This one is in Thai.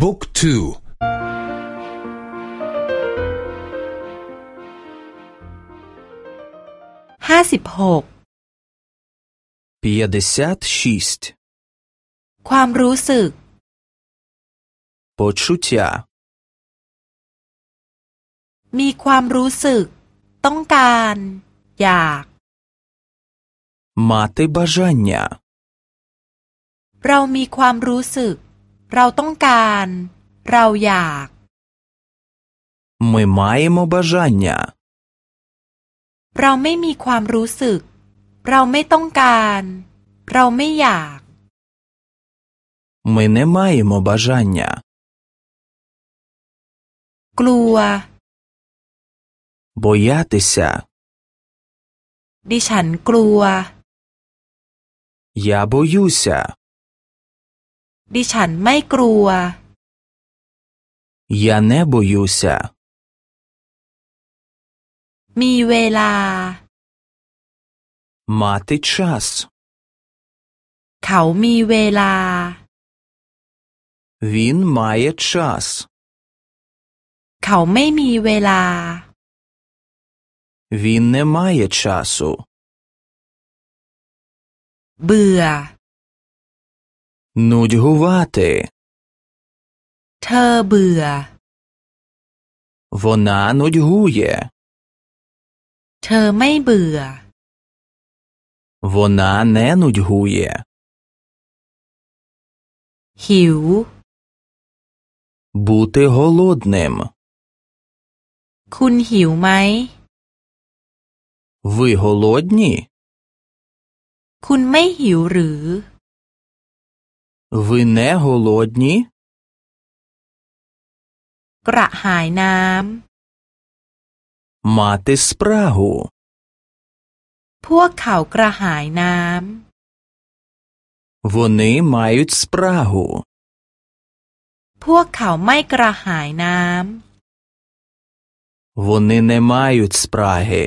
บุ๊กทูห้าสิบหกปีเดสิชิสต์ความรู้สึกปอชุตยามีความรู้สึกต้องการอยากมาเตบาจันยาเรามีความรู้สึกเราต้องการ เราอยาก Ми маємо бажання เราไม่มีความรู้สึก เราไม่ต้องการ เราไม่อยาก Ми не маємо бажання กลัว боятися ดิฉันกลัว я боюся ดิฉันไม่กลัวยาเนบูยูซมีเวลามาติชัสเขามีเวลา วินมาเยชัสเขาไม่มีเวลา วินเนมาเยชัสเบื่อ Нудьгувати. Тобуя. Вона нудьгує. Тобуя. Вона не нудьгує. Хів. Бути голодним. Кун хів май? Ви голодні? Кун май хів рю? Ви не голодні? กระหายน้ำ Мати спрагу. พวกเขากระหายน้ำ Вони мають спрагу. май พวกเขาไม่กระหายน้ำ Вони не мають спраги.